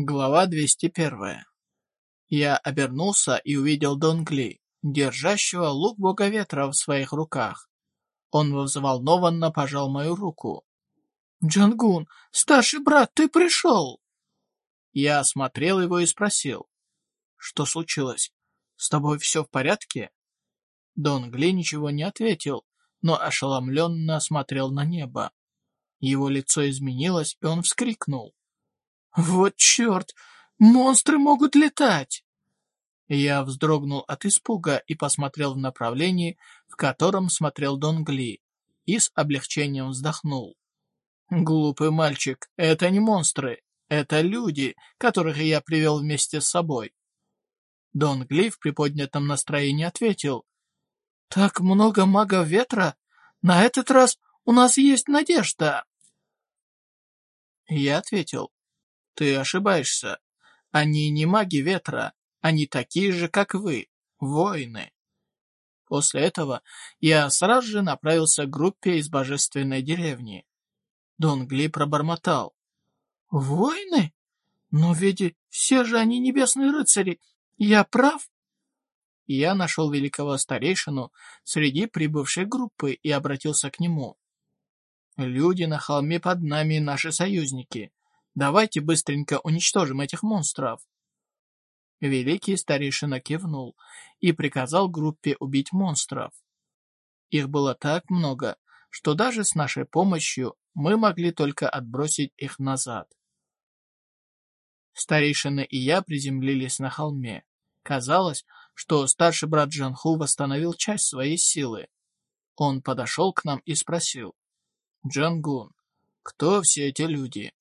Глава 201. Я обернулся и увидел Донгли, держащего лук бога ветра в своих руках. Он взволнованно пожал мою руку. «Джангун, старший брат, ты пришел!» Я осмотрел его и спросил. «Что случилось? С тобой все в порядке?» Донгли ничего не ответил, но ошеломленно смотрел на небо. Его лицо изменилось, и он вскрикнул. «Вот черт! Монстры могут летать!» Я вздрогнул от испуга и посмотрел в направлении, в котором смотрел Донгли, и с облегчением вздохнул. «Глупый мальчик, это не монстры, это люди, которых я привел вместе с собой». Донгли в приподнятом настроении ответил. «Так много магов ветра? На этот раз у нас есть надежда!» Я ответил. Ты ошибаешься. Они не маги ветра, они такие же, как вы, воины. После этого я сразу же направился к группе из божественной деревни. Донгли пробормотал. «Воины? Но ведь все же они небесные рыцари. Я прав?» Я нашел великого старейшину среди прибывшей группы и обратился к нему. «Люди на холме под нами наши союзники. Давайте быстренько уничтожим этих монстров. Великий старейшина кивнул и приказал группе убить монстров. Их было так много, что даже с нашей помощью мы могли только отбросить их назад. Старейшина и я приземлились на холме. Казалось, что старший брат Джанху восстановил часть своей силы. Он подошел к нам и спросил. «Джангун, кто все эти люди?»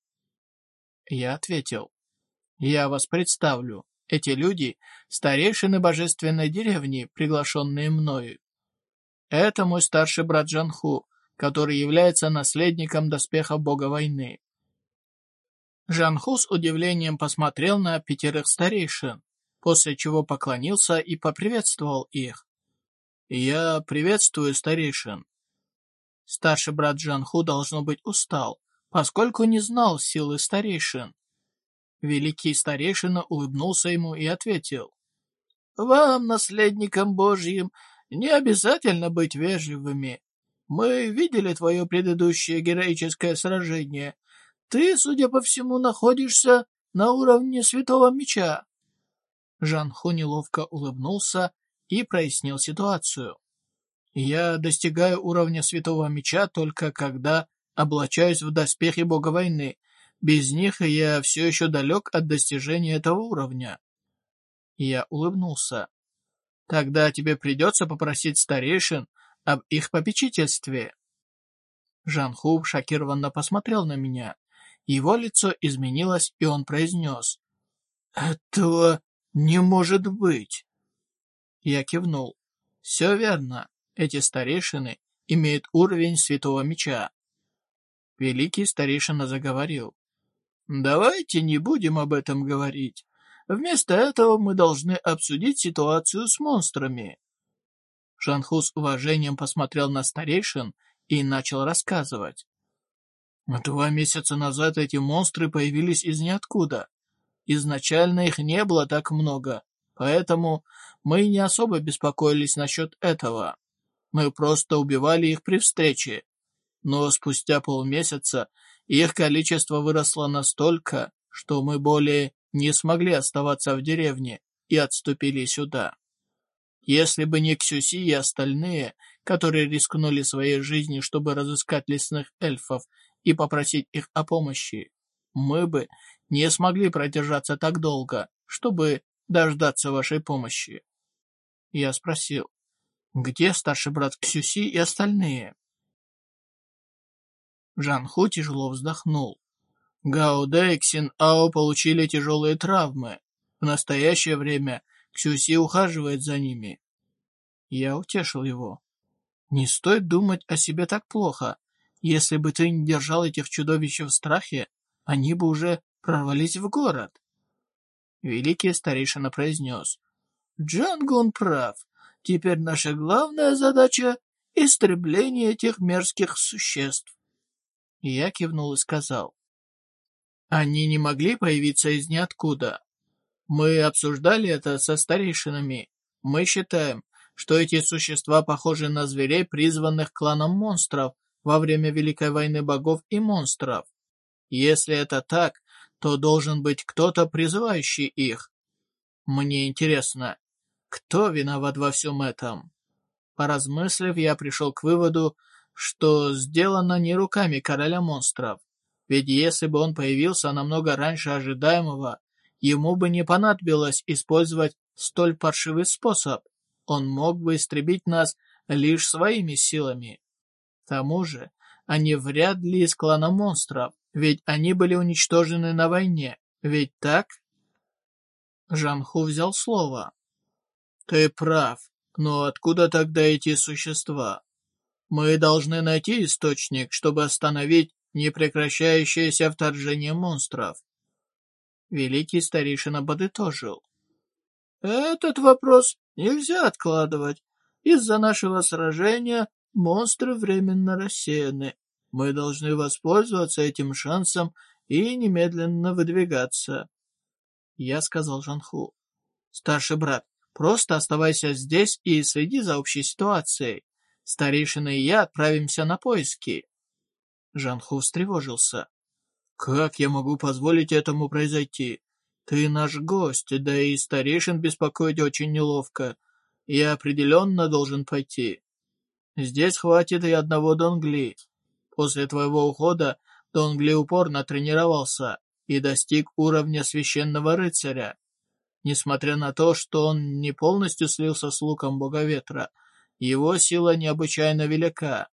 Я ответил. Я вас представлю. Эти люди — старейшины божественной деревни, приглашенные мною. Это мой старший брат Джанху, который является наследником доспеха бога войны. Жанху с удивлением посмотрел на пятерых старейшин, после чего поклонился и поприветствовал их. «Я приветствую старейшин». Старший брат Джанху, должно быть, устал, поскольку не знал силы старейшин. Великий старейшина улыбнулся ему и ответил. «Вам, наследникам Божьим, не обязательно быть вежливыми. Мы видели твое предыдущее героическое сражение. Ты, судя по всему, находишься на уровне Святого Меча». Жанху неловко улыбнулся и прояснил ситуацию. «Я достигаю уровня Святого Меча только когда облачаюсь в доспехи бога войны. Без них я все еще далек от достижения этого уровня. Я улыбнулся. Тогда тебе придется попросить старейшин об их попечительстве. Жанху шокированно посмотрел на меня. Его лицо изменилось, и он произнес. «Этого не может быть!» Я кивнул. «Все верно. Эти старейшины имеют уровень Святого Меча. Великий старейшина заговорил. «Давайте не будем об этом говорить. Вместо этого мы должны обсудить ситуацию с монстрами». Шанху с уважением посмотрел на старейшин и начал рассказывать. Два месяца назад эти монстры появились из ниоткуда. Изначально их не было так много, поэтому мы не особо беспокоились насчет этого. Мы просто убивали их при встрече, но спустя полмесяца их количество выросло настолько, что мы более не смогли оставаться в деревне и отступили сюда. Если бы не Ксюси и остальные, которые рискнули своей жизнью, чтобы разыскать лесных эльфов и попросить их о помощи, мы бы не смогли продержаться так долго, чтобы дождаться вашей помощи. Я спросил, где старший брат Ксюси и остальные? Жанху тяжело вздохнул. Гао Дэ Ао получили тяжелые травмы. В настоящее время Ксюси ухаживает за ними. Я утешил его. Не стоит думать о себе так плохо. Если бы ты не держал этих чудовищ в страхе, они бы уже прорвались в город. Великий старейшина произнес. Джангун прав. Теперь наша главная задача — истребление этих мерзких существ. Я кивнул и сказал. Они не могли появиться из ниоткуда. Мы обсуждали это со старейшинами. Мы считаем, что эти существа похожи на зверей, призванных кланом монстров во время Великой войны богов и монстров. Если это так, то должен быть кто-то, призывающий их. Мне интересно, кто виноват во всем этом? Поразмыслив, я пришел к выводу, что сделано не руками короля монстров. Ведь если бы он появился намного раньше ожидаемого, ему бы не понадобилось использовать столь паршивый способ. Он мог бы истребить нас лишь своими силами. К тому же, они вряд ли из клана монстров, ведь они были уничтожены на войне, ведь так? Жанху взял слово. Ты прав, но откуда тогда эти существа? Мы должны найти источник, чтобы остановить непрекращающееся вторжение монстров. Великий старейшина подытожил. Этот вопрос нельзя откладывать. Из-за нашего сражения Монстры временно рассеяны. Мы должны воспользоваться этим шансом и немедленно выдвигаться. Я сказал Жанху. Старший брат, просто оставайся здесь и следи за общей ситуацией. Старейшина и я отправимся на поиски. Жанху встревожился. Как я могу позволить этому произойти? Ты наш гость, да и старейшин беспокоить очень неловко. Я определенно должен пойти. Здесь хватит и одного Донгли. После твоего ухода Донгли упорно тренировался и достиг уровня священного рыцаря. Несмотря на то, что он не полностью слился с луком бога ветра, его сила необычайно велика.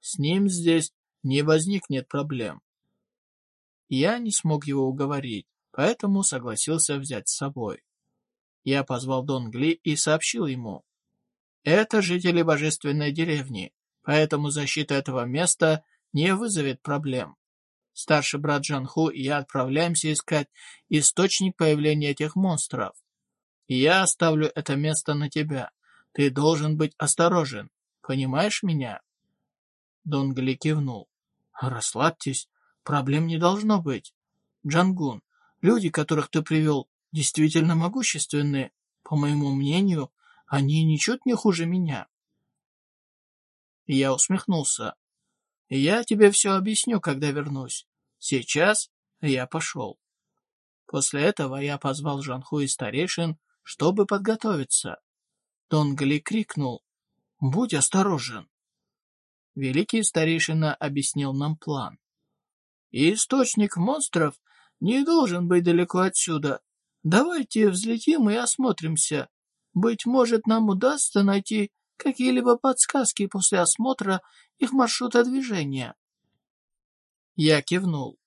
С ним здесь не возникнет проблем. Я не смог его уговорить, поэтому согласился взять с собой. Я позвал Донгли и сообщил ему, это жители божественной деревни, поэтому защита этого места не вызовет проблем. Старший брат Джанху и я отправляемся искать источник появления этих монстров. Я оставлю это место на тебя. Ты должен быть осторожен. Понимаешь меня?» Донгли кивнул. «Расслабьтесь. Проблем не должно быть. Джангун, люди, которых ты привел, действительно могущественные. По моему мнению, они ничуть не хуже меня. Я усмехнулся. Я тебе все объясню, когда вернусь. Сейчас я пошел. После этого я позвал Жанху и старейшин, чтобы подготовиться. Тонгли крикнул «Будь осторожен!». Великий старейшина объяснил нам план. «Источник монстров не должен быть далеко отсюда. Давайте взлетим и осмотримся. Быть может, нам удастся найти какие-либо подсказки после осмотра их маршрута движения. Я кивнул.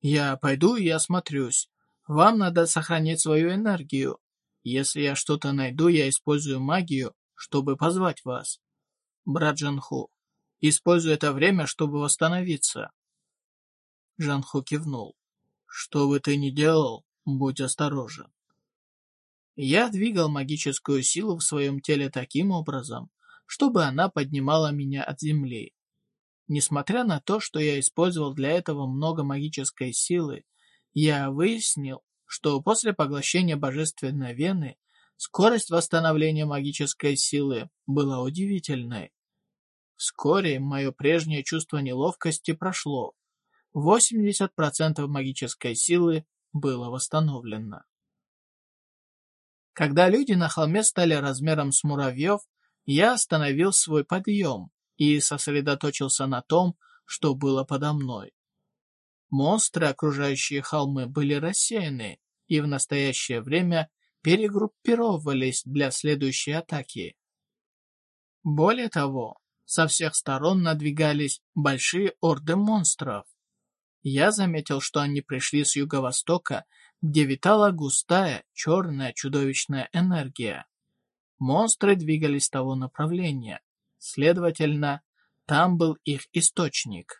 Я пойду и осмотрюсь. Вам надо сохранить свою энергию. Если я что-то найду, я использую магию, чтобы позвать вас. Брат Джанху, используй это время, чтобы восстановиться. Джанху кивнул. Что бы ты ни делал, будь осторожен. Я двигал магическую силу в своем теле таким образом, чтобы она поднимала меня от земли. Несмотря на то, что я использовал для этого много магической силы, я выяснил, что после поглощения божественной вены скорость восстановления магической силы была удивительной. Вскоре мое прежнее чувство неловкости прошло. 80% магической силы было восстановлено. Когда люди на холме стали размером с муравьев, я остановил свой подъем и сосредоточился на том, что было подо мной. Монстры, окружающие холмы, были рассеяны и в настоящее время перегруппировывались для следующей атаки. Более того, со всех сторон надвигались большие орды монстров. Я заметил, что они пришли с юго-востока где витала густая, черная, чудовищная энергия. Монстры двигались того направления. Следовательно, там был их источник.